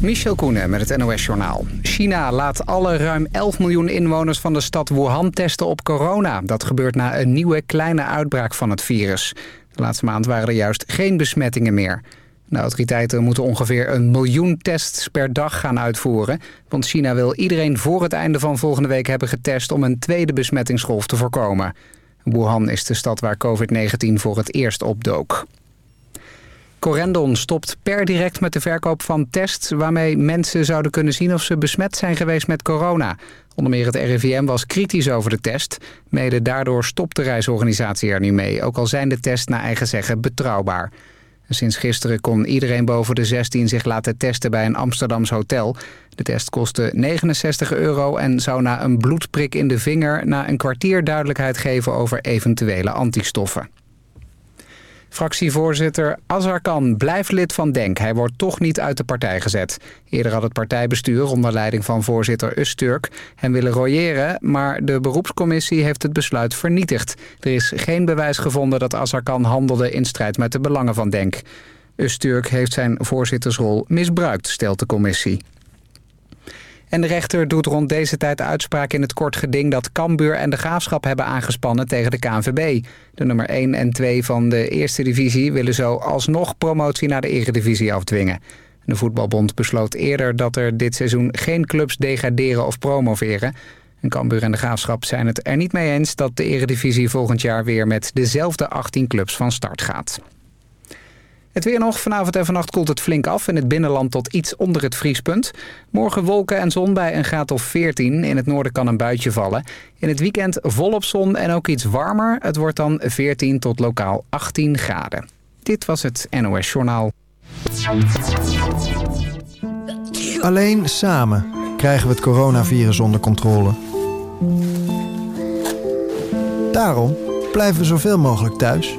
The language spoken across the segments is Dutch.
Michel Koenen met het NOS-journaal. China laat alle ruim 11 miljoen inwoners van de stad Wuhan testen op corona. Dat gebeurt na een nieuwe kleine uitbraak van het virus. De laatste maand waren er juist geen besmettingen meer. De autoriteiten moeten ongeveer een miljoen tests per dag gaan uitvoeren. Want China wil iedereen voor het einde van volgende week hebben getest... om een tweede besmettingsgolf te voorkomen. Wuhan is de stad waar COVID-19 voor het eerst opdook. Corendon stopt per direct met de verkoop van tests... waarmee mensen zouden kunnen zien of ze besmet zijn geweest met corona. Onder meer het RIVM was kritisch over de test. Mede daardoor stopt de reisorganisatie er nu mee... ook al zijn de tests naar eigen zeggen betrouwbaar. Sinds gisteren kon iedereen boven de 16 zich laten testen bij een Amsterdams hotel. De test kostte 69 euro en zou na een bloedprik in de vinger... na een kwartier duidelijkheid geven over eventuele antistoffen. Fractievoorzitter Azarkan blijft lid van DENK. Hij wordt toch niet uit de partij gezet. Eerder had het partijbestuur onder leiding van voorzitter Usturk hem willen royeren... maar de beroepscommissie heeft het besluit vernietigd. Er is geen bewijs gevonden dat Azarkan handelde in strijd met de belangen van DENK. Usturk heeft zijn voorzittersrol misbruikt, stelt de commissie. En de rechter doet rond deze tijd uitspraak in het kort geding... dat Cambuur en de Graafschap hebben aangespannen tegen de KNVB. De nummer 1 en 2 van de eerste divisie willen zo alsnog promotie naar de eredivisie afdwingen. De voetbalbond besloot eerder dat er dit seizoen geen clubs degraderen of promoveren. En Cambuur en de Graafschap zijn het er niet mee eens... dat de eredivisie volgend jaar weer met dezelfde 18 clubs van start gaat. Het weer nog. Vanavond en vannacht koelt het flink af. In het binnenland tot iets onder het vriespunt. Morgen wolken en zon bij een graad of 14. In het noorden kan een buitje vallen. In het weekend volop zon en ook iets warmer. Het wordt dan 14 tot lokaal 18 graden. Dit was het NOS Journaal. Alleen samen krijgen we het coronavirus onder controle. Daarom blijven we zoveel mogelijk thuis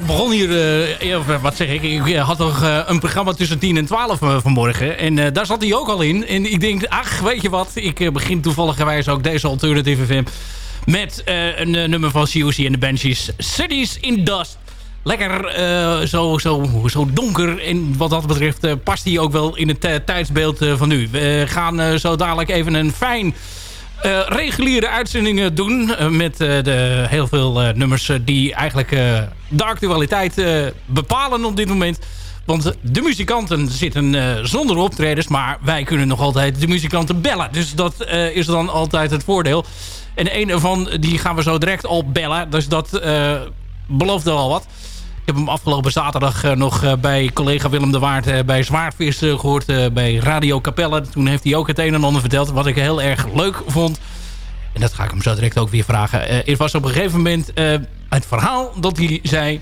Ik begon hier, uh, wat zeg ik, ik had nog een programma tussen 10 en 12 uh, vanmorgen. En daar zat hij ook al in. En ik denk, ach, weet je wat, ik begin toevallig ook deze Alternative FM met een nummer van COC en de Banshees, Cities in Dust. Lekker zo, zo, zo donker en wat dat betreft past hij ook wel in het tijdsbeeld van nu. We gaan zo dadelijk even een fijn reguliere uitzendingen doen. Met de heel veel nummers die eigenlijk de actualiteit bepalen op dit moment. Want de muzikanten zitten zonder optredens. Maar wij kunnen nog altijd de muzikanten bellen. Dus dat is dan altijd het voordeel. En een ervan die gaan we zo direct al bellen. Dus dat belooft al wat. Ik heb hem afgelopen zaterdag uh, nog uh, bij collega Willem de Waard uh, bij Zwaardvis gehoord bij Radio Capelle. Toen heeft hij ook het een en ander verteld wat ik heel erg leuk vond. En dat ga ik hem zo direct ook weer vragen. het was op een gegeven moment het verhaal dat hij zei...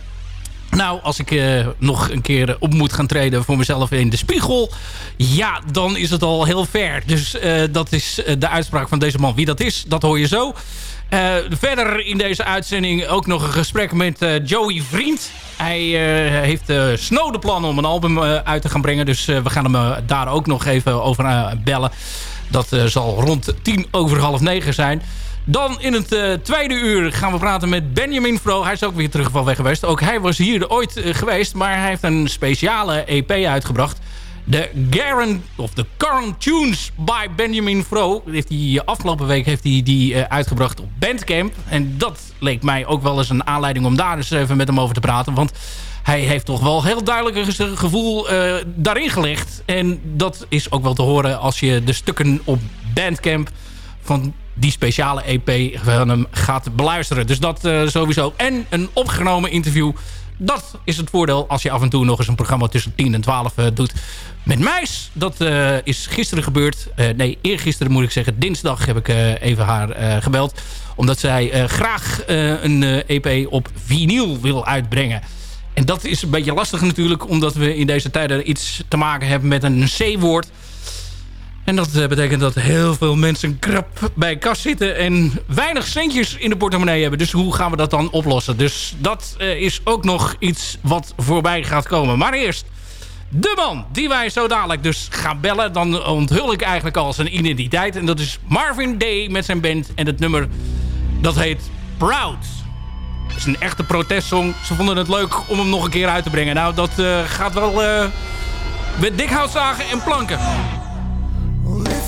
Nou, als ik nog een keer op moet gaan treden voor mezelf in de spiegel... ja, dan is het al heel ver. Dus dat is de uitspraak van deze man. Wie dat is, dat hoor je zo. Verder in deze uitzending ook nog een gesprek met Joey Vriend. Hij heeft snode plannen om een album uit te gaan brengen. Dus we gaan hem daar ook nog even over bellen. Dat zal rond tien over half negen zijn. Dan in het tweede uur gaan we praten met Benjamin Fro. Hij is ook weer terug van weg geweest. Ook hij was hier ooit geweest. Maar hij heeft een speciale EP uitgebracht. De Garen, of de Current Tunes by Benjamin Fro. Heeft hij, afgelopen week heeft hij die uitgebracht op Bandcamp. En dat leek mij ook wel eens een aanleiding om daar eens even met hem over te praten. Want hij heeft toch wel heel duidelijk een gevoel daarin gelegd. En dat is ook wel te horen als je de stukken op Bandcamp van die speciale EP van hem gaat beluisteren. Dus dat uh, sowieso. En een opgenomen interview dat is het voordeel als je af en toe nog eens een programma tussen 10 en 12 uh, doet met Muis. Dat uh, is gisteren gebeurd. Nee, eergisteren moet ik zeggen. Dinsdag heb ik even haar gebeld. Omdat zij graag een EP op vinyl wil uitbrengen. En dat is een beetje lastig natuurlijk. Omdat we in deze tijden iets te maken hebben met een C-woord. En dat eh, betekent dat heel veel mensen krap bij kas zitten... en weinig centjes in de portemonnee hebben. Dus hoe gaan we dat dan oplossen? Dus dat uh, is ook nog iets wat voorbij gaat komen. Maar eerst de man die wij zo dadelijk dus gaan bellen. Dan onthul ik eigenlijk al zijn identiteit. En dat is Marvin Day met zijn band. En het nummer dat heet Proud. Het is een echte protestsong. Ze vonden het leuk om hem nog een keer uit te brengen. Nou, dat uh, gaat wel met dikhoutzagen en planken.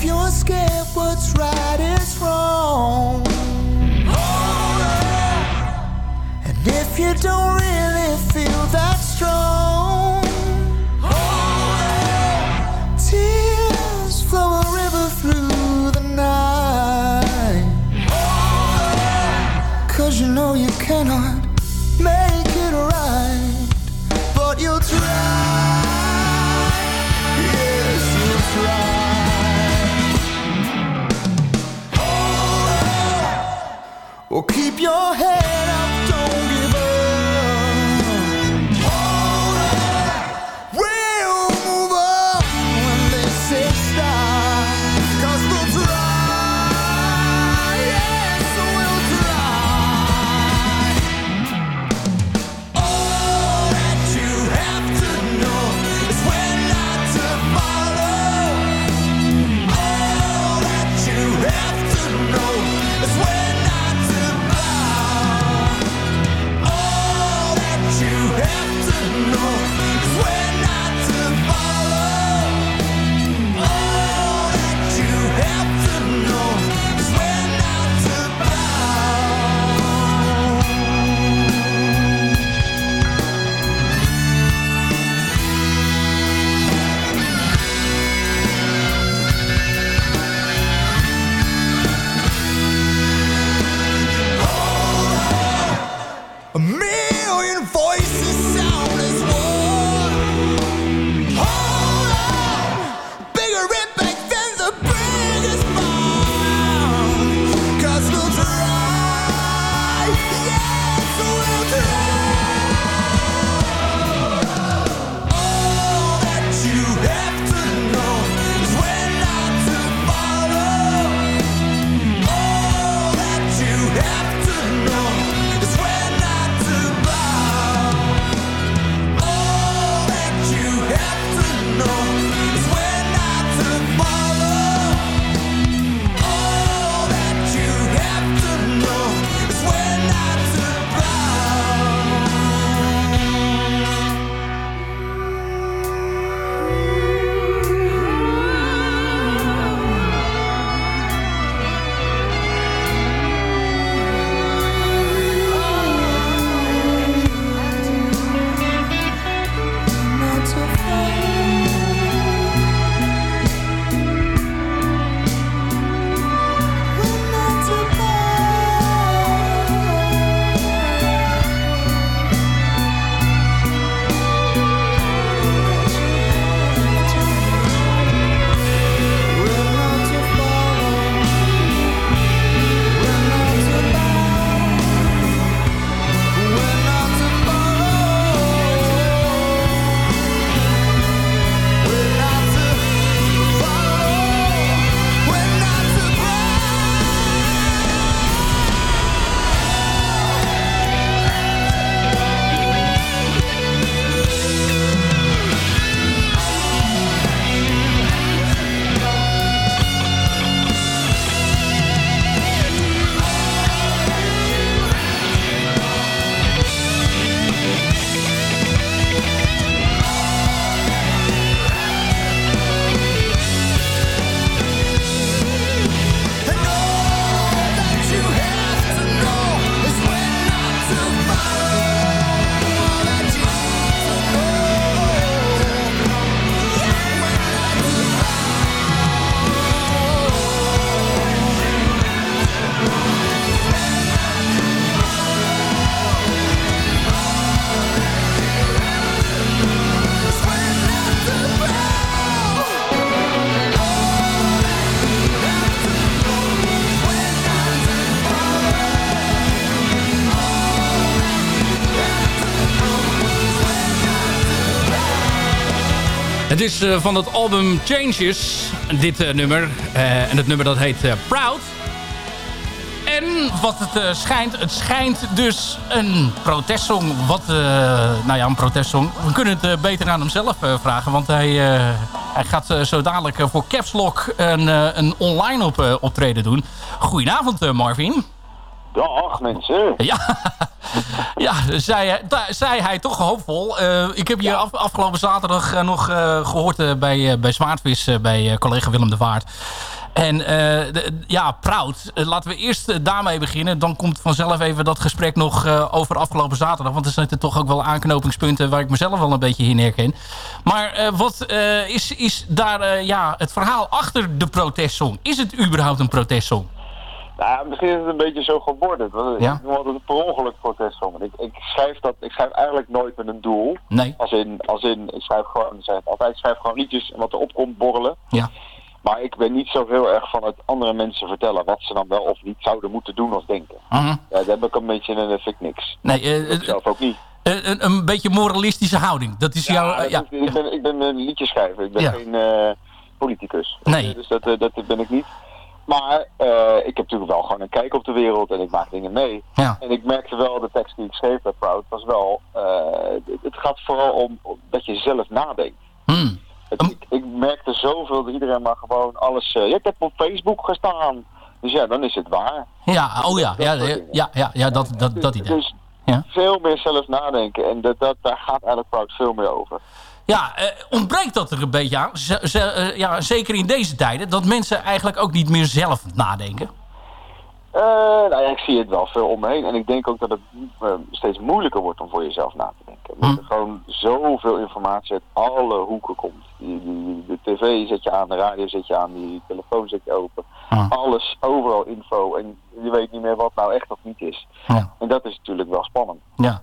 You're scared, what's right is wrong. And if you don't really feel that strong, your head is van het album Changes, dit nummer. en het nummer dat heet Proud. En wat het schijnt, het schijnt dus een protestsong. Wat, nou ja, een protestsong. We kunnen het beter aan hemzelf vragen. Want hij, hij gaat zo dadelijk voor Caps Lock een, een online op, optreden doen. Goedenavond Marvin. Dag mensen. Ja, ja zei, zei hij toch hoopvol. ik heb je af, afgelopen zaterdag nog gehoord bij, bij Zwaardvis, bij collega Willem de Waard. En ja, proud. Laten we eerst daarmee beginnen. Dan komt vanzelf even dat gesprek nog over afgelopen zaterdag. Want er zitten toch ook wel aanknopingspunten waar ik mezelf wel een beetje in herken. Maar wat is, is daar ja, het verhaal achter de protestsong? Is het überhaupt een protestsong? Nou, misschien is het een beetje zo geworden. Ja? Ik noem altijd een per ongeluk protestsong. Ik, ik, schrijf dat, ik schrijf eigenlijk nooit met een doel. Nee. Als in, als in ik schrijf gewoon, ik altijd, schrijf gewoon liedjes en wat er opkomt borrelen. Ja. Maar ik ben niet zo heel erg van het andere mensen vertellen wat ze dan wel of niet zouden moeten doen of denken. Uh ja, daar heb ik een beetje en dat vind ik niks. Nee, uh, zelf ook niet. Een, een, beetje moralistische houding. Dat is jouw... ja, ik, ben, ik ben een liedjeschrijver. Ik ben geen politicus. Nee. Dus dat, dat ben ik niet. Maar ik heb natuurlijk wel gewoon een kijk op de wereld en ik maak dingen mee. Ja. En ik merkte wel, de tekst die ik schreef bij Proud was wel... het gaat vooral om dat je zelf nadenkt. Hmm ik, ik, merkte zoveel dat iedereen maar gewoon alles... Uh, ik heb op Facebook gestaan. Dus ja, dan is het waar. Ja, oh ja, ja, ja, ja, ja, dat, dat, dat idee. Dus ja. veel meer zelf nadenken. En dat, dat, daar gaat eigenlijk Proud veel meer over. Ja, eh, ontbreekt dat er een beetje aan? uh, ja, zeker in deze tijden. Dat mensen eigenlijk ook niet meer zelf nadenken? Uh, nou ja, ik zie het wel veel om me heen. En ik denk ook dat het uh, steeds moeilijker wordt om voor jezelf na te denken. Hm. Dat er gewoon zoveel informatie uit alle hoeken komt. Die, die, de tv zet je aan, de radio zet je aan, die telefoon zet je open. Hm. Alles, overal info. En je weet niet meer wat nou echt of niet is. Ja. En dat is natuurlijk wel spannend. Ja.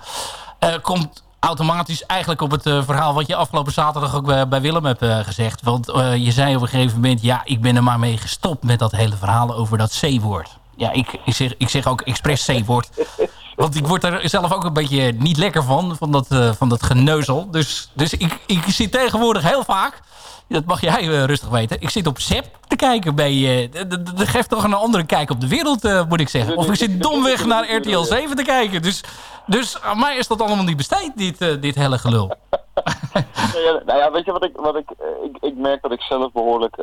Uh, komt automatisch eigenlijk op het verhaal wat je afgelopen zaterdag ook bij, bij Willem hebt gezegd. Want je zei op een gegeven moment, ja, ik ben er maar mee gestopt met dat hele verhaal over dat C-woord. Ja, ik, ik, zeg, ik zeg ook expres C-woord. Want ik word er zelf ook een beetje niet lekker van, van dat, van dat geneuzel. Dus, dus ik, ik zit tegenwoordig heel vaak, dat mag jij uh, rustig weten, ik zit op SEP te kijken bij... Uh, dat geeft toch een andere kijk op de wereld, moet ik zeggen. Of ik zit domweg naar RTL 7 te kijken. Dus, dus aan mij is dat allemaal niet besteed, dit, dit hele gelul. nou ja, weet je wat ik, wat ik, ik, ik merk dat ik zelf behoorlijk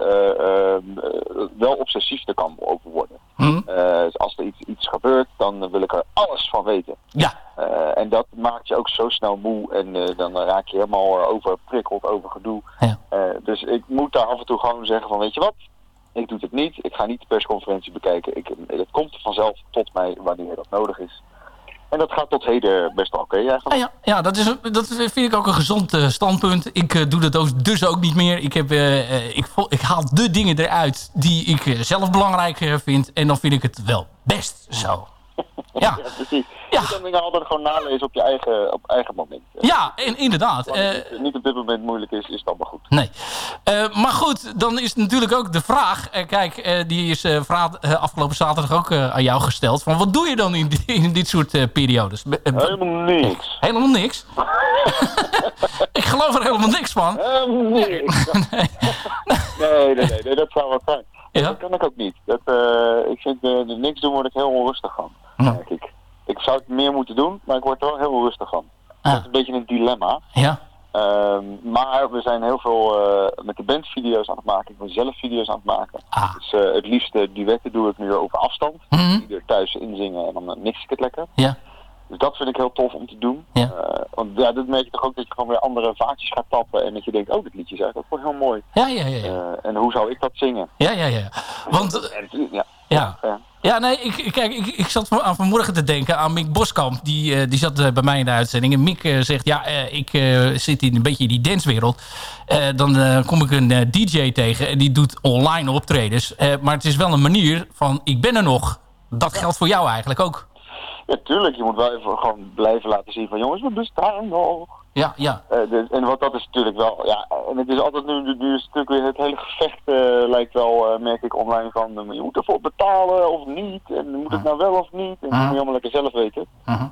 wel obsessief er kan over worden. Hm? Uh, als er iets, iets gebeurt, dan wil ik er alles van weten. Ja. Uh, en dat maakt je ook zo snel moe en uh, dan raak je helemaal overprikkeld over gedoe. Ja. dus ik moet daar af en toe gewoon zeggen van weet je wat, ik doe het niet. Ik ga niet de persconferentie bekijken. Ik, het komt vanzelf tot mij wanneer dat nodig is. En dat gaat tot heden best wel oké okay, eigenlijk. Ah, ja, ja dat, is, dat vind ik ook een gezond uh, standpunt. Ik uh, doe dat ook, dus ook niet meer. Ik, heb, uh, ik, ik, haal de dingen eruit die ik zelf belangrijk vind. En dan vind ik het wel best zo. Ja, ja precies. Ja. Je kan dingen altijd gewoon nalezen op je eigen, op eigen moment. Ja, en, inderdaad. Als het uh, niet op dit moment moeilijk is, is dat maar goed. Nee. Uh, maar goed, dan is natuurlijk ook de vraag... Uh, kijk, die is afgelopen zaterdag ook aan jou gesteld. Van wat doe je dan in, in dit soort periodes? Helemaal niks. Helemaal niks? ik geloof er helemaal niks van. Helemaal niks. nee. nee, nee, nee, nee, dat zou wel zijn. Ja? Dat kan ik ook niet. Dat, ik vind niks doen word ik heel onrustig van. Ik. Ik zou het meer moeten doen, maar ik word er wel heel rustig van. Ah. Dat is een beetje een dilemma. Ja. Um, maar we zijn heel veel uh, met de band video's aan het maken. Ik ben zelf video's aan het maken. Ah. Dus uh, het liefste duetten doe ik nu over afstand. Mm -hmm. Ieder thuis inzingen en dan mix ik het lekker. Ja. Dus dat vind ik heel tof om te doen. Ja. Want ja, dat merk je toch ook dat je gewoon weer andere vaatjes gaat tappen. En dat je denkt, oh, dit liedje is eigenlijk ook wel heel mooi. Ja, ja, ja. ja. en hoe zou ik dat zingen? Ja, ja, ja. Want... ja. Ja. Ja, nee, ik, kijk, ik, ik zat aan vanmorgen te denken aan Mick Boskamp. Die, uh, die zat uh, bij mij in de uitzending. En Mick uh, zegt, ja, ik zit in een beetje in die dancewereld. dan kom ik een DJ tegen en die doet online optredens. maar het is wel een manier van, ik ben er nog. Dat geldt voor jou eigenlijk ook. Ja, tuurlijk. Je moet wel even gewoon blijven laten zien van, jongens, we bestaan nog. Ja, ja. Uh, dus, en wat dat is natuurlijk wel, ja, en het is altijd nu, nu is natuurlijk weer het hele gevecht uh, lijkt wel, uh, merk ik online van, je moet ervoor betalen of niet, en moet het nou wel of niet, en dat moet je allemaal lekker zelf weten. -huh.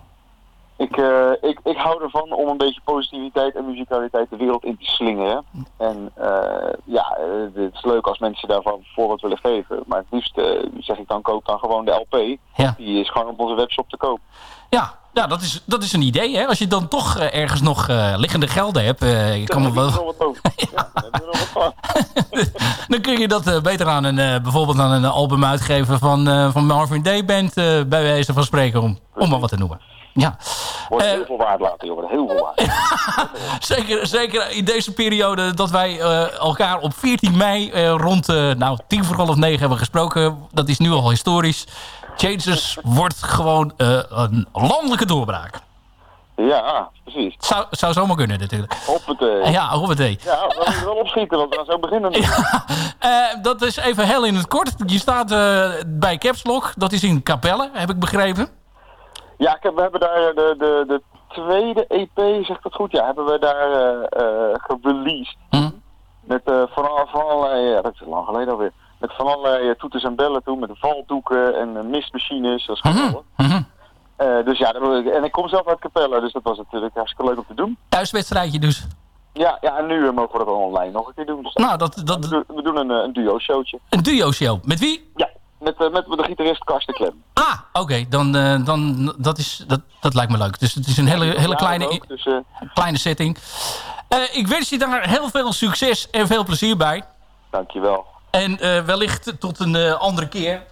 Ik, uh, ik, ik hou ervan om een beetje positiviteit en muzikaliteit de wereld in te slingeren. En uh, ja, het is leuk als mensen daarvan voorbeeld willen geven. Maar het liefst zeg ik dan, koop dan gewoon de LP. Ja. Die is gewoon op onze webshop te koop. Ja, ja dat, is, dat is een idee. Hè? Als je dan toch ergens nog liggende gelden hebt. je kan me wel... Ja. dan kun je dat beter aan een, bijvoorbeeld aan een album uitgeven van, van Marvin Day Band. bij wijze van spreken, om, om maar wat te noemen. Ja. Wordt heel veel waard laten. Wordt heel veel waard. zeker, zeker in deze periode dat wij uh, elkaar op 14 mei uh, rond uh, nou, tien voor half negen hebben gesproken. Dat is nu al historisch. Changes wordt gewoon een landelijke doorbraak. Ja, precies. Zou, zou zomaar kunnen natuurlijk. Hoppatee. Ja, hoppatee. Ja, we moeten wel opschieten, want we gaan zo beginnen. Ja, dat is even heel in het kort. Je staat bij Caps Lock. Dat is in Capelle, heb ik begrepen. Ja, ik heb, we hebben daar de, de, de tweede EP, zegt dat goed? Ja, hebben we daar uh, gereleased. Met van, van allerlei, ja, dat is lang geleden alweer. Met van allerlei toeters en bellen toen, met valdoeken en mistmachines. Dat is. Mm -hmm. dus ja, en ik kom zelf uit Capelle, dus dat was natuurlijk hartstikke leuk om te doen. Thuiswedstrijdje dus? Ja, ja, en nu mogen we dat online nog een keer doen. Dus nou, dat, dat... We, doen, we doen een, een duo-showtje. Een duo-show? Met wie? Ja, met, uh, met de gitarist Karsten Klem. Ah, oké. Okay. Dan, uh, dan dat, is, dat, dat lijkt me leuk. Dus het is een hele, hele kleine, ook, dus, uh... kleine setting. ik wens je daar heel veel succes en veel plezier bij. Dankjewel. En wellicht tot een andere keer.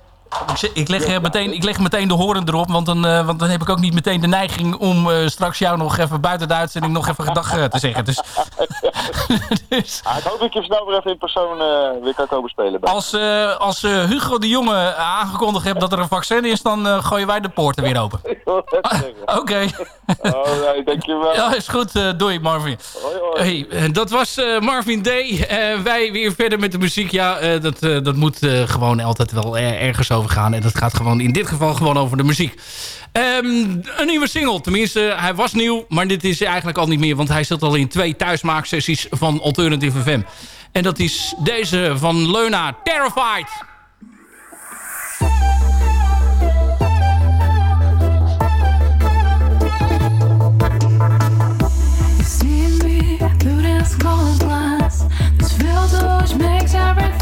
Ik, leg meteen, ik leg meteen de horen erop, want dan, uh, want dan heb ik ook niet meteen de neiging om uh, straks jou nog even buiten de uitzending nog even gedag uh, te zeggen. Dus, dus, ah, ik hoop dat ik je snel weer even in persoon weer kan komen spelen. Bij. Als, als Hugo de Jonge aangekondigd hebt dat er een vaccin is, dan gooien wij de poorten weer open. Oké. Okay. Oh, nee, dankjewel. Ja, is goed. doei Marvin. Hoi, hoi. Hey, dat was Marvin D. wij weer verder met de muziek. Ja, dat, dat moet gewoon altijd wel ergens over gaan. En dat gaat gewoon in dit geval gewoon over de muziek. Um, een nieuwe single. Tenminste, hij was nieuw. Maar dit is eigenlijk al niet meer. Want hij zit al in twee thuismaaksessies van Alternative FM. En dat is deze van Leuna, Terrified. makes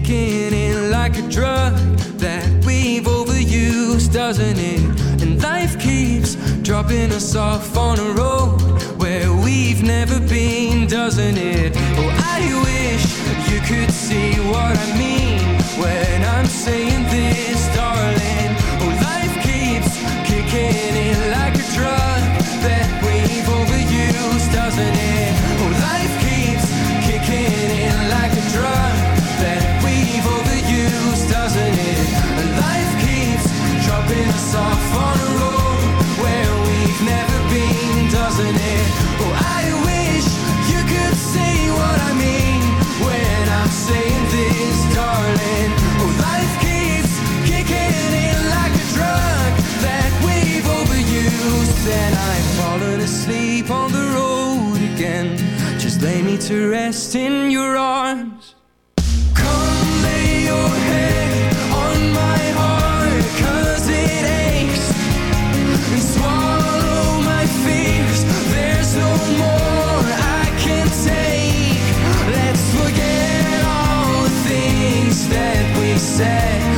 kicking in like a drug that we've overused, doesn't it? And life keeps dropping us off on a road where we've never been, doesn't it? Oh, I wish you could see what I mean when I'm saying this, darling. Oh, life keeps kicking in like a drug that we've overused, doesn't it? Oh, life off on a road where we've never been, doesn't it? Oh, I wish you could see what I mean when I'm saying this, darling. Oh, life keeps kicking in like a drug that we've overused. Then I've fallen asleep on the road again. Just lay me to rest in your arms say.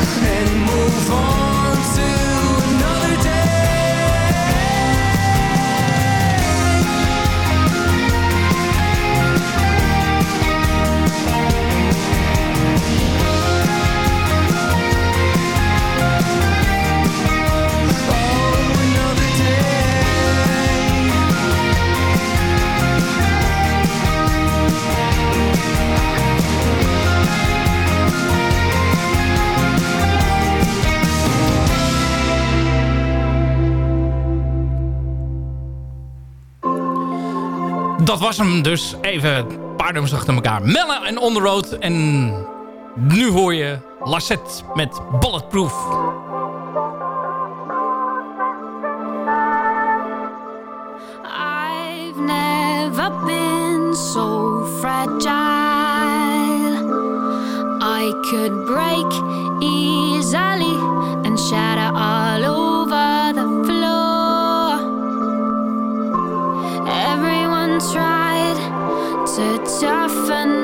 dat was hem dus. Even paarden achter elkaar. mellen en On En nu hoor je Lasset met Bulletproof. I've never been so fragile. I could break easily and shatter all. to toughen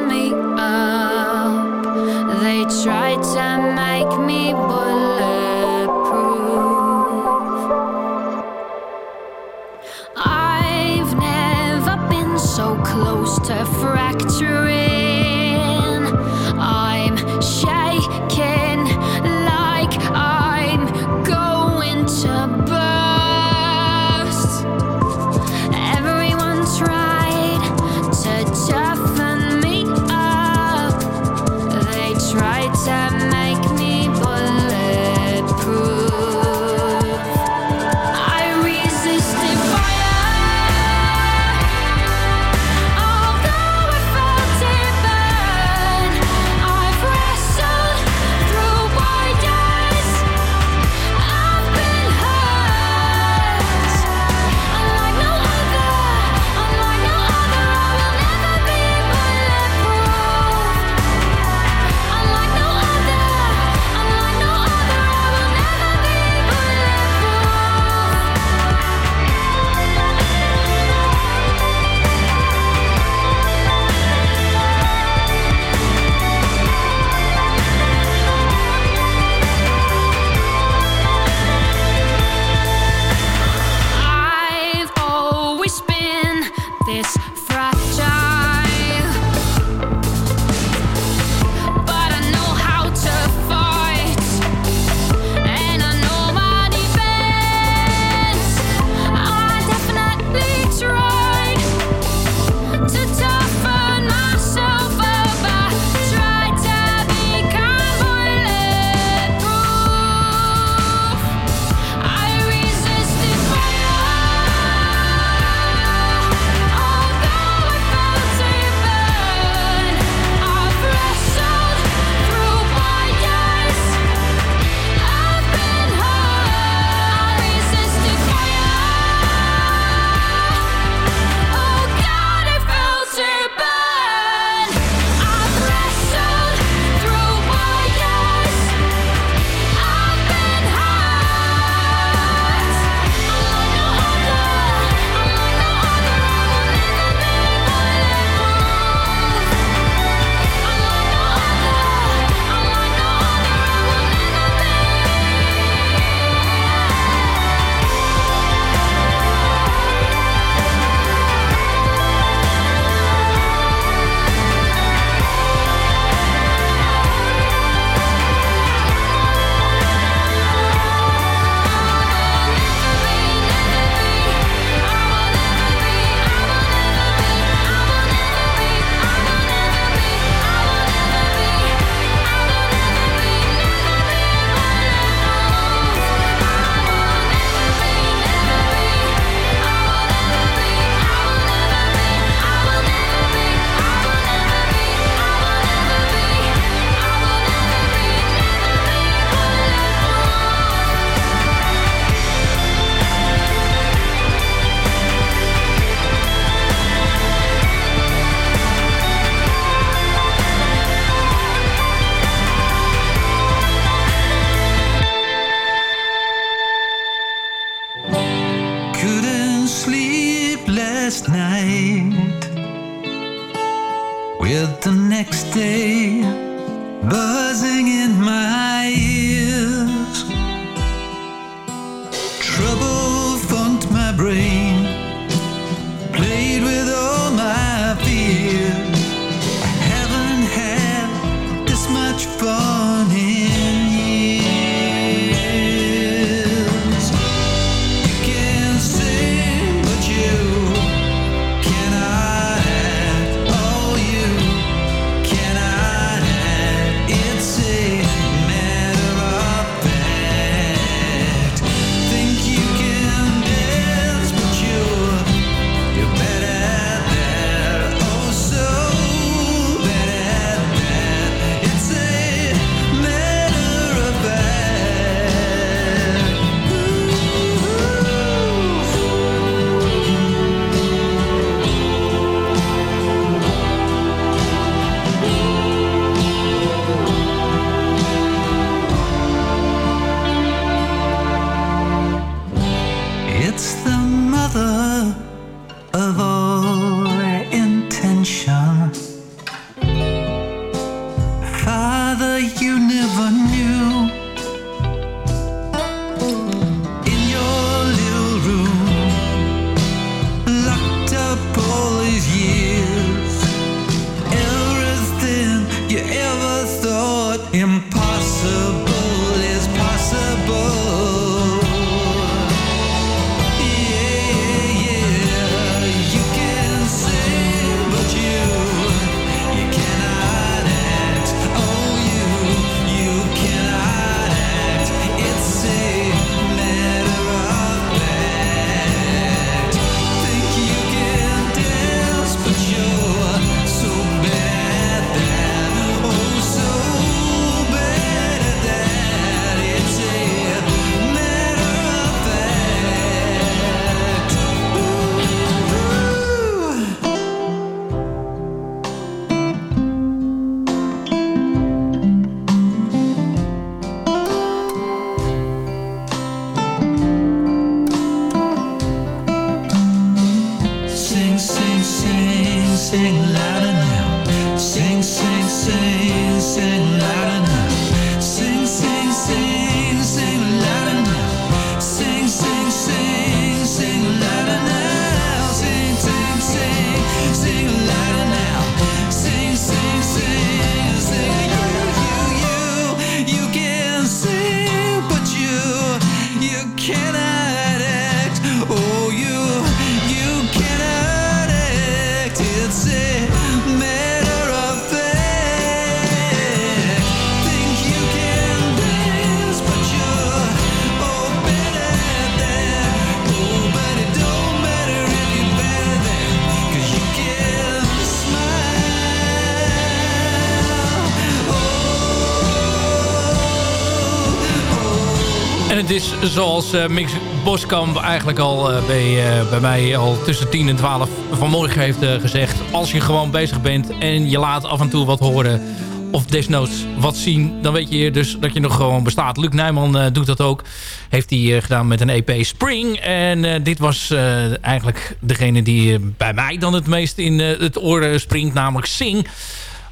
En het is zoals eh, Mix Boskamp eigenlijk al eh, bij, eh, bij mij al tussen 10 en 12 vanmorgen heeft gezegd. Als je gewoon bezig bent en je laat af en toe wat horen of desnoods wat zien... dan weet je dus dat je nog gewoon bestaat. Luc Nijman doet dat ook. Heeft hij gedaan met een EP Spring. En dit was eigenlijk degene die bij mij dan het meest in het oor springt. Namelijk Sing.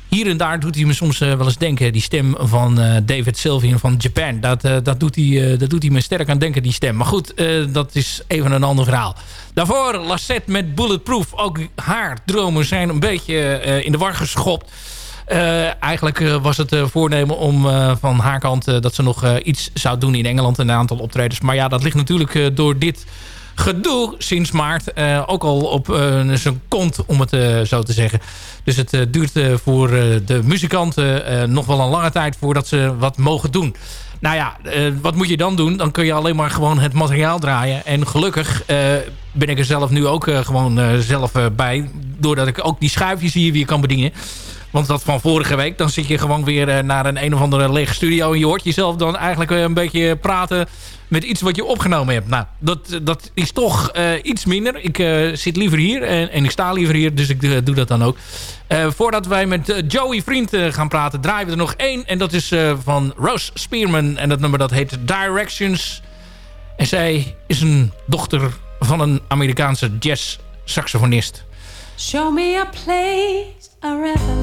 Hier en daar doet hij me soms eh, wel eens denken. Die stem van eh, David Sylvian van Japan. Dat, eh, dat, doet hij, dat doet hij me sterk aan denken, die stem. Maar goed, dat is even een ander verhaal. Daarvoor Lassette met Bulletproof. Ook haar dromen zijn een beetje in de war geschopt. Eigenlijk was het voornemen om van haar kant... dat ze nog iets zou doen in Engeland. Een aantal optredens. Maar ja, dat ligt natuurlijk door dit gedoe sinds maart. eh, ook al op eh, zijn kont, om het eh, zo te zeggen. Dus het duurt voor de muzikanten nog wel een lange tijd... voordat ze wat mogen doen. Nou ja, wat moet je dan doen? Dan kun je alleen maar gewoon het materiaal draaien. En gelukkig ben ik er zelf nu ook gewoon zelf bij. Doordat ik ook die schuifjes hier weer kan bedienen. Want dat van vorige week, dan zit je gewoon weer naar een een of andere lege studio... en je hoort jezelf dan eigenlijk een beetje praten met iets wat je opgenomen hebt. Nou, dat, dat is toch eh, iets minder. Ik eh, zit liever hier en, en ik sta liever hier, dus ik eh, doe dat dan ook. Voordat wij met Joey Vriend gaan praten, draaien we er nog één. En dat is van Rose Spearman. En dat nummer dat heet Directions. En zij is een dochter van een Amerikaanse jazz-saxofonist. Show me a place, a.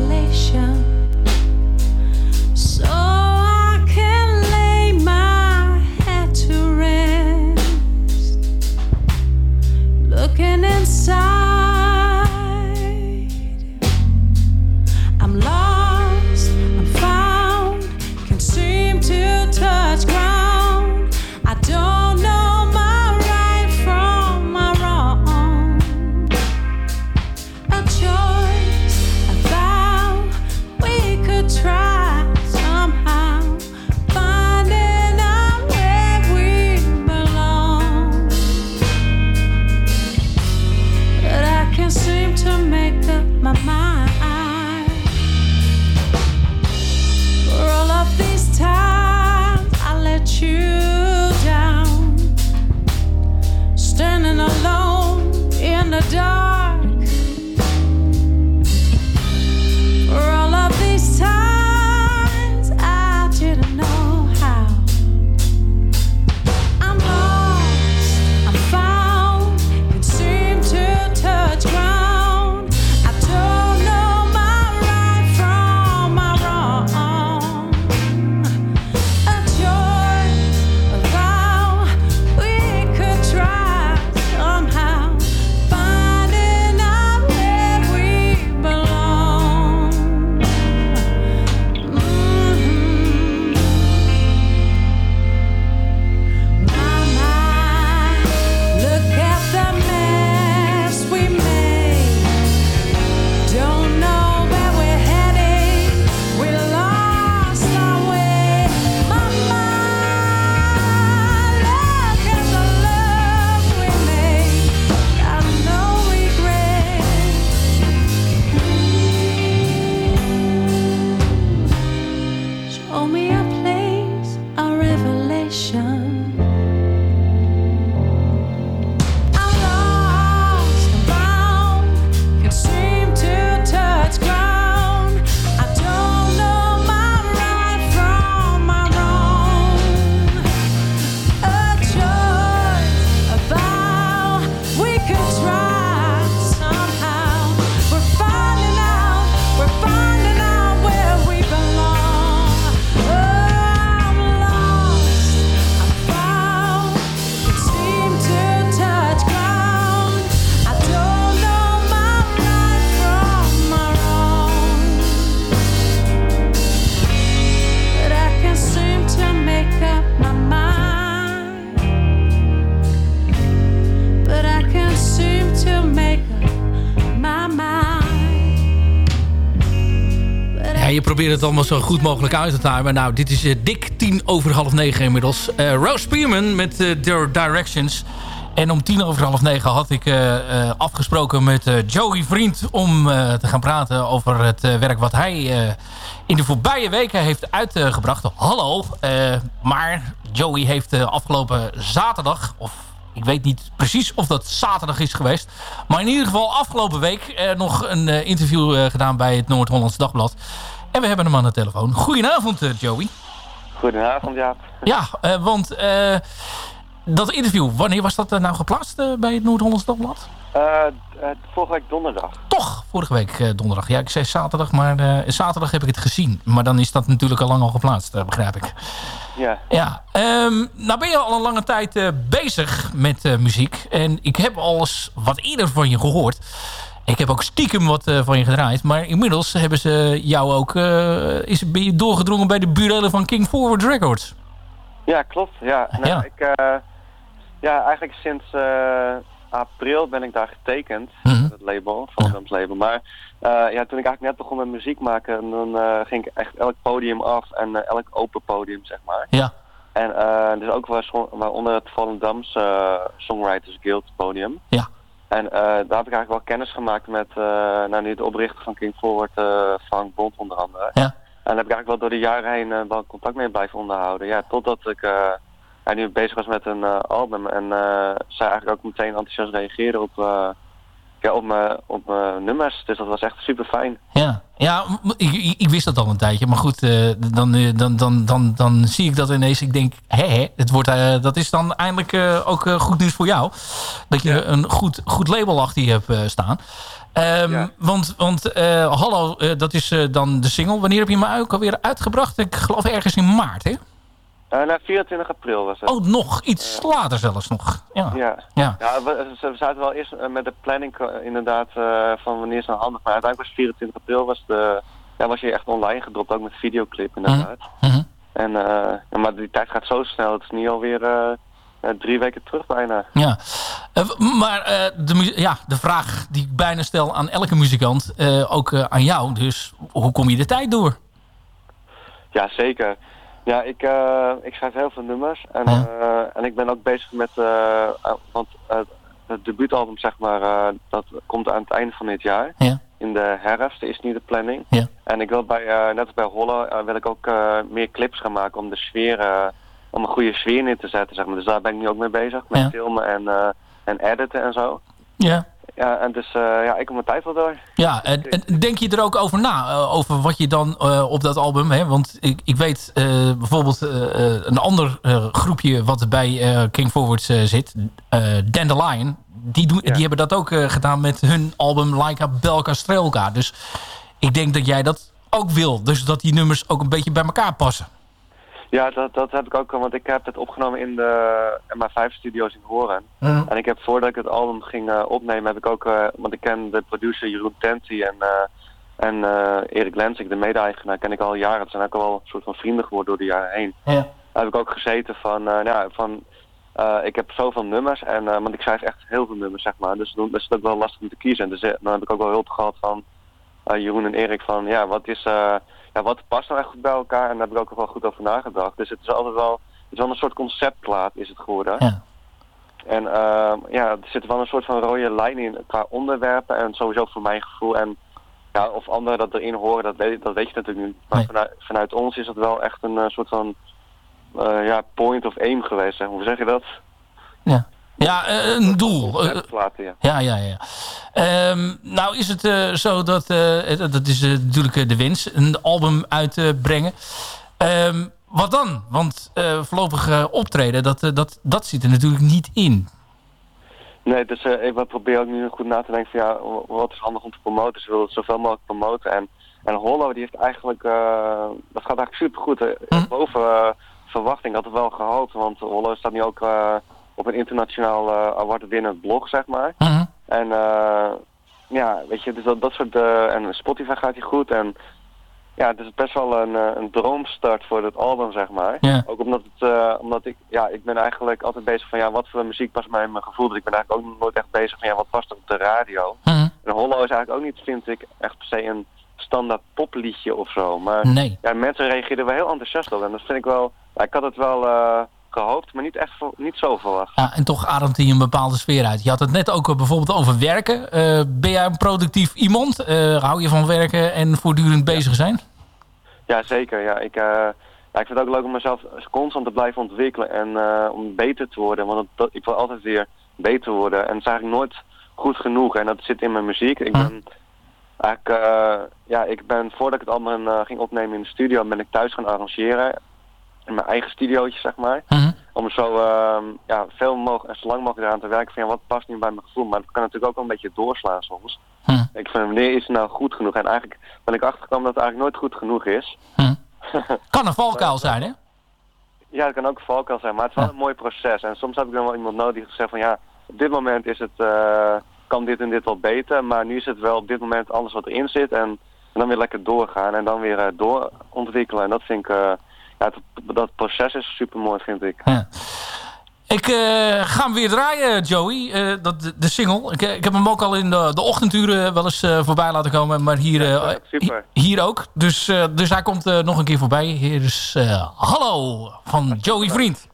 Het allemaal zo goed mogelijk uit te timen. Nou, dit is eh, dik tien over half negen inmiddels. Eh, Rose met eh, Their Directions. En om tien over half negen had ik afgesproken met Joey Vriend... om te gaan praten over het werk wat hij in de voorbije weken heeft uitgebracht. Hallo, maar Joey heeft afgelopen zaterdag... of ik weet niet precies of dat zaterdag is geweest. Maar in ieder geval afgelopen week nog een interview gedaan bij het Noord-Hollands Dagblad. En we hebben hem aan de telefoon. Goedenavond, eh, Joey. Goedenavond, Jaap. Ja, eh, want eh, dat interview, wanneer was dat nou geplaatst bij het Noord-Hollands Dagblad? Vorige week donderdag. Toch, vorige week donderdag. Ja, ik zei zaterdag, maar zaterdag heb ik het gezien. Maar dan is dat natuurlijk al lang al geplaatst, begrijp ik. Ja. Ja, ehm, nou ben je al een lange tijd bezig met muziek. En ik heb al eens wat eerder van je gehoord. Ik heb ook stiekem wat eh, van je gedraaid. Maar inmiddels hebben ze jou ook... eh, is, ben je doorgedrongen bij de burelen van King Forward Records. Ja, klopt. Ja, nou, Ja. Ik, eh, ja eigenlijk sinds april ben ik daar getekend. Mhm. Het label, van het label. Maar ja, toen ik eigenlijk net begon met muziek maken, dan ging ik echt elk podium af en elk open podium, zeg maar. Ja. En dus ook waar- waaronder het Volendams eh Songwriters Guild podium. Ja. En eh, daar heb ik eigenlijk wel kennis gemaakt met uh, nou, nu de oprichter van King Forward, eh, Frank Bond onder andere. Ja. En daar heb ik eigenlijk wel door de jaren heen wel contact mee blijven onderhouden. Ja, totdat ik hij nu bezig was met een album en zij eigenlijk ook meteen enthousiast reageerde op, ja, op, mijn op mijn nummers. Dus dat was echt super fijn. Ja, ja ik, wist dat al een tijdje. Maar goed, eh, dan, eh, dan, dan, dan, dan zie ik dat ineens. Ik denk, hé, hé het wordt, eh, dat is dan eindelijk eh, ook eh, goed nieuws voor jou. Dat je een goed, goed label achter je hebt eh, staan. Ehm, Ja. Want, want eh, Hallo, eh, dat is eh, dan de single. Wanneer heb je hem ook alweer uitgebracht? Ik geloof ergens in maart, hè? Eh nou, 24 april was het. Oh, nog iets later zelfs nog. Ja. Ja. Ja. Ja, we, we zaten wel eerst eh, met de planning eh, inderdaad eh, van wanneer is het nou handig. Maar uiteindelijk was 24 april was, de, ja, was je echt online gedropt, ook met videoclip inderdaad. Mhm. En, eh, ja, maar die tijd gaat zo snel, het is nu alweer eh eh, drie weken terug bijna. Ja, Eh, maar eh, de, ja, de vraag die ik bijna stel aan elke muzikant, eh, ook eh, aan jou. Dus hoe kom je de tijd door? Ja, zeker. Ja, ik, eh, ik schrijf heel veel nummers. En, eh, en ik ben ook bezig met... eh, eh, want het debuutalbum, zeg maar, dat komt aan het einde van dit jaar. Ja. In de herfst is nu de planning. Ja. En ik wil bij, net als bij Holle, wil ik ook meer clips gaan maken om de sfeer... om een goede sfeer neer te zetten, zeg maar. Dus daar ben ik nu ook mee bezig. Met Ja. filmen en, en editen en zo. Ja. Ja, en dus eh, ja, ik heb mijn tijd wel door. Ja, en, en denk je er ook over na? eh, over wat je dan eh, op dat album... Hè? Want ik, ik weet bijvoorbeeld een ander groepje... wat bij King Forwards zit, Dandelion... Die, doen, Ja. die hebben dat ook gedaan met hun album Laika Belka Strelka. Dus ik denk dat jij dat ook wil. Dus dat die nummers ook een beetje bij elkaar passen. Ja, dat, dat heb ik ook al, want ik heb het opgenomen in de MA5 studio's in Horen. En ik heb voordat ik het album ging eh, opnemen, heb ik ook, eh, want ik ken de producer Jeroen Tenti en, eh, en Erik Lensik, de mede-eigenaar, ken ik al jaren. Het zijn ook al een soort van vrienden geworden door de jaren heen. Ja. Daar heb ik ook gezeten van, nou, van eh, ik heb zoveel nummers, en, want ik schrijf echt heel veel nummers, zeg maar. Dus dan is het ook wel lastig om te kiezen. En dus, dan heb ik ook wel hulp gehad van Jeroen en Erik van, ja, wat is... ja, wat past nou echt goed bij elkaar? En daar heb ik ook wel goed over nagedacht. Dus het is altijd wel, het is wel een soort conceptplaat is het geworden. Ja. En ehm, ja, er zit wel een soort van rode lijn in qua onderwerpen en sowieso voor mijn gevoel. En ja, of anderen dat erin horen, dat weet, dat weet je natuurlijk niet. Maar Nee. vanuit, vanuit ons is het wel echt een eh, soort van eh, ja, point of aim geweest. Hè. Hoe zeg je dat? Ja, ja eh, een doel. Eh, ja. Ja, ja, ja. Ehm, nou is het eh, zo dat, dat is natuurlijk de wens, een album uitbrengen. Ehm wat dan? Want voorlopig optreden, dat, dat, dat zit er natuurlijk niet in. Nee, dus ik probeer ook nu goed na te denken van ja, wat is handig om te promoten. Dus we willen het zoveel mogelijk promoten. En, en Hollow die heeft eigenlijk, dat gaat eigenlijk supergoed. hè. Hm. Boven verwachting had het wel gehoopt. Want Hollow staat nu ook op een internationaal eh award winnend blog, zeg maar. Mhm. En eh, ja, weet je, dus dat, dat soort, eh, en Spotify gaat hier goed. En ja, het is best wel een, een droomstart voor het album, zeg maar. Ja. Ook omdat het, omdat ik, ja, ik ben eigenlijk altijd bezig van, ja, wat voor muziek past bij mijn gevoel. Dus ik ben eigenlijk ook nooit echt bezig van, ja, wat past er op de radio. En Hollow is eigenlijk ook niet, vind ik, echt per se een standaard popliedje of zo. Maar Nee. ja, mensen reageerden wel heel enthousiast op. En dat vind ik wel, ik had het wel gehoopt, maar niet echt niet zo verwacht. Ja, en toch ademt hij een bepaalde sfeer uit. Je had het net ook eh, bijvoorbeeld over werken. Eh, ben jij een productief iemand? Eh, hou je van werken en voortdurend bezig zijn? Ja, zeker. Ja, ik, ja, ik vind het ook leuk om mezelf constant te blijven ontwikkelen en om beter te worden. Want dat, ik wil altijd weer beter worden. En het is eigenlijk nooit goed genoeg. En dat zit in mijn muziek. Ik ben eigenlijk, ja, ik ben voordat ik het eh, ging opnemen in de studio, ben ik thuis gaan arrangeren. In mijn eigen studiootje, zeg maar. Mhm. Om zo ehm, ja, veel mogelijk en zo lang mogelijk eraan te werken van ja, wat past nu bij mijn gevoel. Maar dat kan natuurlijk ook wel een beetje doorslaan soms. Hm. Ik vind wanneer is het nou goed genoeg? En eigenlijk ben ik achtergekomen dat het eigenlijk nooit goed genoeg is. Hm. Kan een valkuil zijn, hè? Ja, het kan ook een valkuil zijn, maar het is wel een mooi proces. En soms heb ik dan wel iemand nodig die zegt van ja, op dit moment is het, eh, kan dit en dit wel beter, maar nu is het wel op dit moment alles wat erin zit en, en dan weer lekker doorgaan en dan weer eh, doorontwikkelen. En dat vind ik, eh, ja, het- dat proces is super mooi vind ik. Ja. Ik eh, ga hem weer draaien, Joey. Eh, dat, de, de single. Ik, eh, ik heb hem ook al in de, de ochtenduren wel eens voorbij laten komen. Maar hier, super. hi- hier ook. Dus, dus hij komt nog een keer voorbij. Hier is Hallo van Joey Vriend.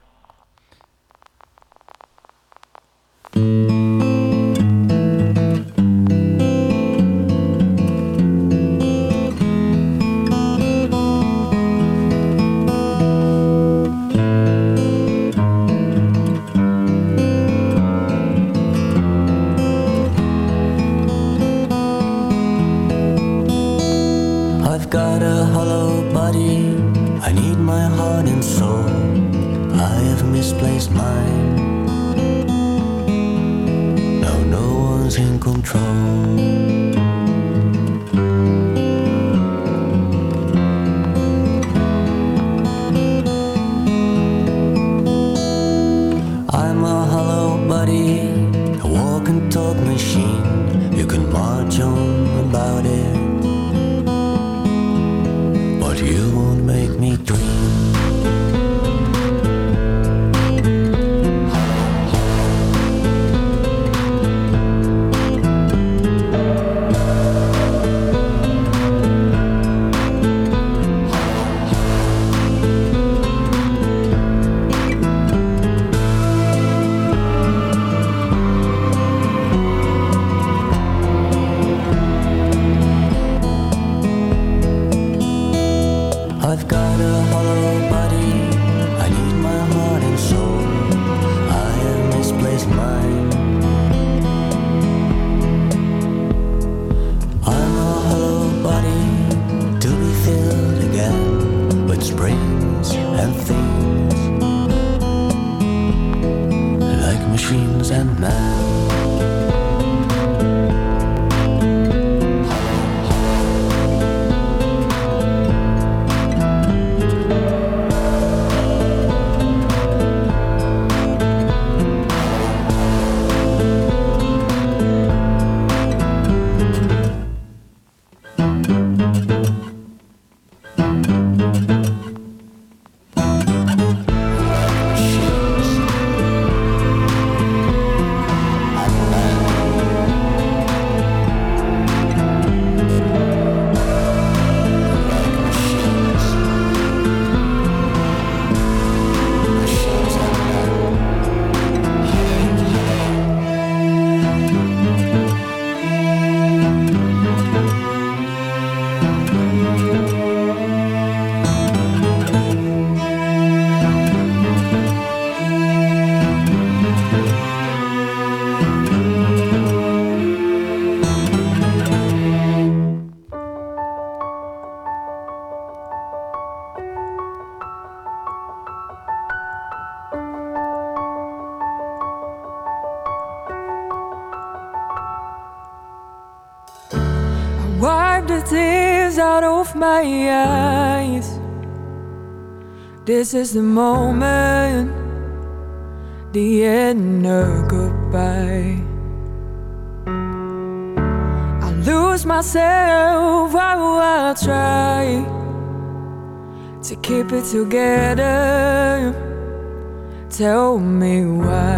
eyes. This is the moment, the inner goodbye. I lose myself, while I try to keep it together. Tell me why.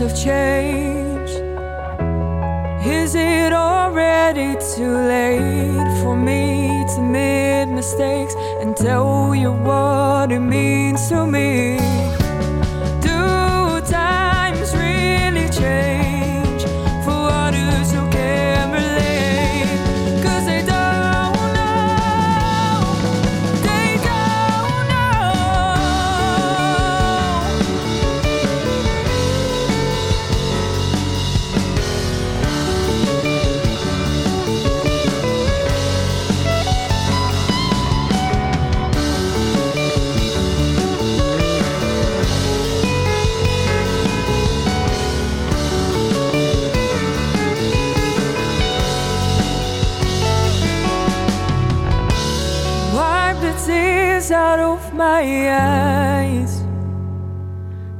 years of change. Is it already too late for me to make mistakes and tell you what it means to me? Do times really change?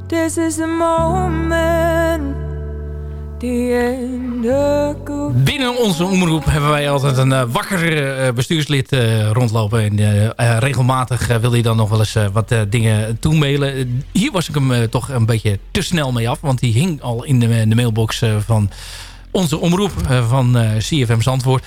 This is the moment. Binnen onze omroep hebben wij altijd een eh, wakker eh, bestuurslid eh, rondlopen. En regelmatig wil hij dan nog wel eens wat dingen toemailen. Hier was ik hem toch een beetje te snel mee af. Want die hing al in de, de mailbox van onze omroep van CFM Zandvoort.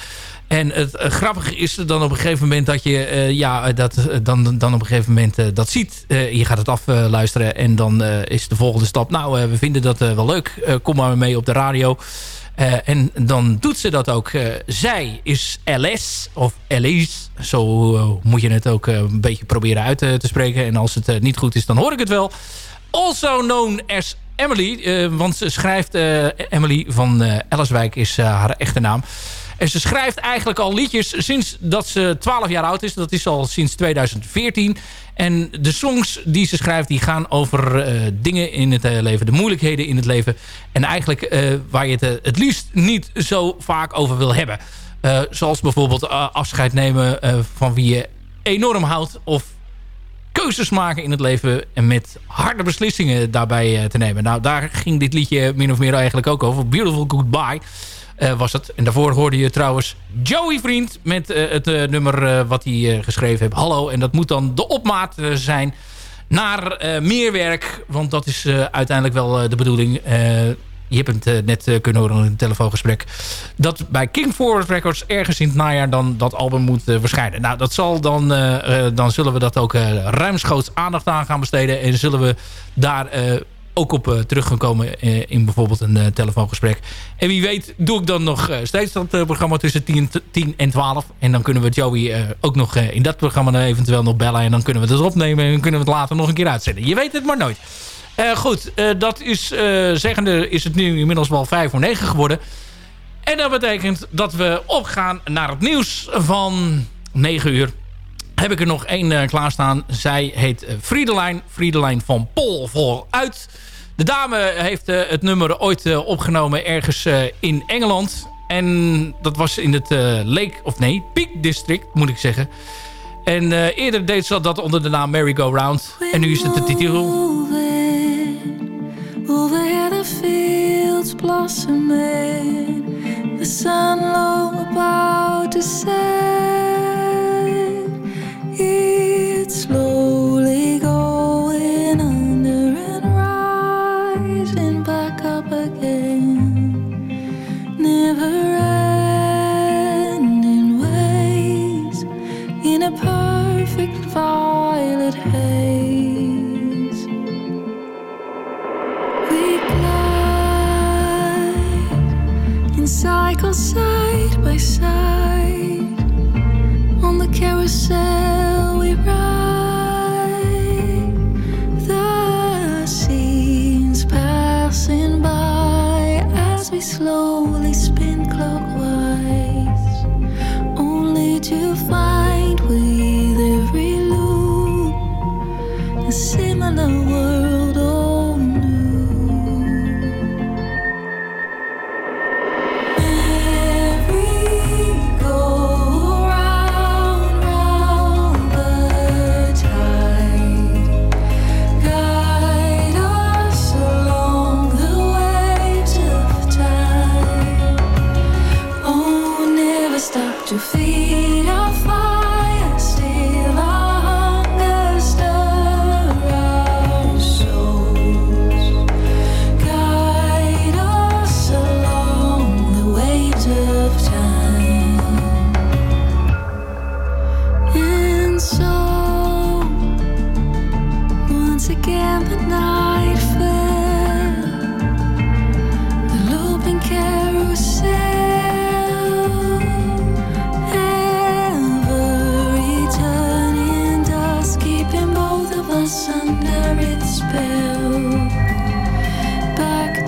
En het eh, grappige is dan op een gegeven moment dat je eh, ja, dat, eh, dan, dan op een gegeven moment dat ziet. Je gaat het afluisteren en dan is de volgende stap. Nou, we vinden dat wel leuk. Kom maar mee op de radio. En dan doet ze dat ook. Zij is LS of Elise. Zo moet je het ook een beetje proberen uit te spreken. En als het niet goed is, dan hoor ik het wel. Also known as Emily. want ze schrijft... Emily van Ellerswijk is haar echte naam. En ze schrijft eigenlijk al liedjes sinds dat ze 12 jaar oud is. Dat is al sinds 2014. En de songs die ze schrijft, die gaan over eh, dingen in het eh, leven. De moeilijkheden in het leven. En eigenlijk eh, waar je het het liefst niet zo vaak over wil hebben. Zoals bijvoorbeeld afscheid nemen van wie je enorm houdt. Of keuzes maken in het leven en met harde beslissingen daarbij te nemen. Nou, daar ging dit liedje min of meer eigenlijk ook over. Beautiful Goodbye was het. En daarvoor hoorde je trouwens Joey Vriend met eh, het eh, nummer eh, wat hij eh, geschreven heeft. Hallo. En dat moet dan de opmaat eh, zijn naar eh, meer werk. Want dat is eh, uiteindelijk wel eh, de bedoeling. Eh, je hebt het eh, net eh, kunnen horen in een telefoongesprek. Dat bij King Forward Records ergens in het najaar dan dat album moet eh, verschijnen. Nou, dat zal dan, eh, eh, dan zullen we dat ook eh, ruimschoots aandacht aan gaan besteden. En zullen we daar eh, ook op eh, terug eh, in bijvoorbeeld een eh, telefoongesprek. En wie weet doe ik dan nog steeds dat programma tussen 10, t- 10 en 12. En dan kunnen we Joey ook nog in dat programma eventueel nog bellen. En dan kunnen we het opnemen en kunnen we het later nog een keer uitzenden. Je weet het maar nooit. Goed, dat is eh, zeggende is het nu inmiddels wel 5 voor 9 geworden. En dat betekent dat we opgaan naar het nieuws van 9 uur. Heb ik er nog één eh, klaarstaan. Zij heet eh, Friedelijn. Friedelijn van Pol vooruit. De dame heeft eh, het nummer ooit opgenomen ergens in Engeland. En dat was in het Lake, of nee, Peak District moet ik zeggen. En eerder deed ze dat onder de naam Merry Go Round. En nu is het de titel. Over the fields blossoming, the sun low about to set.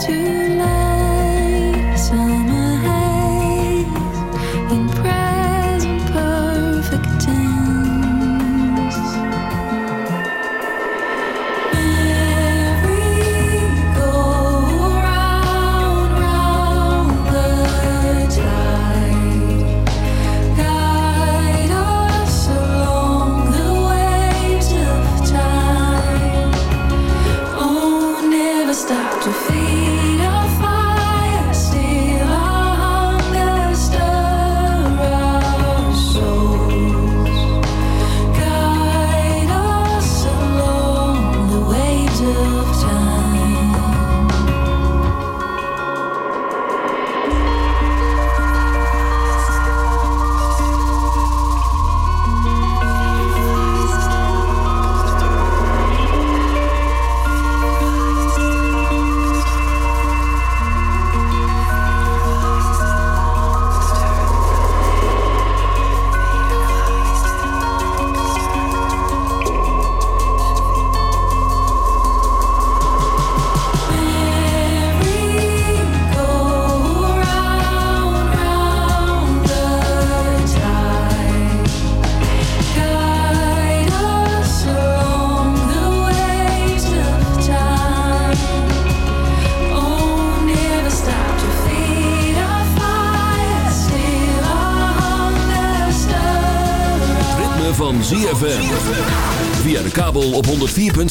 To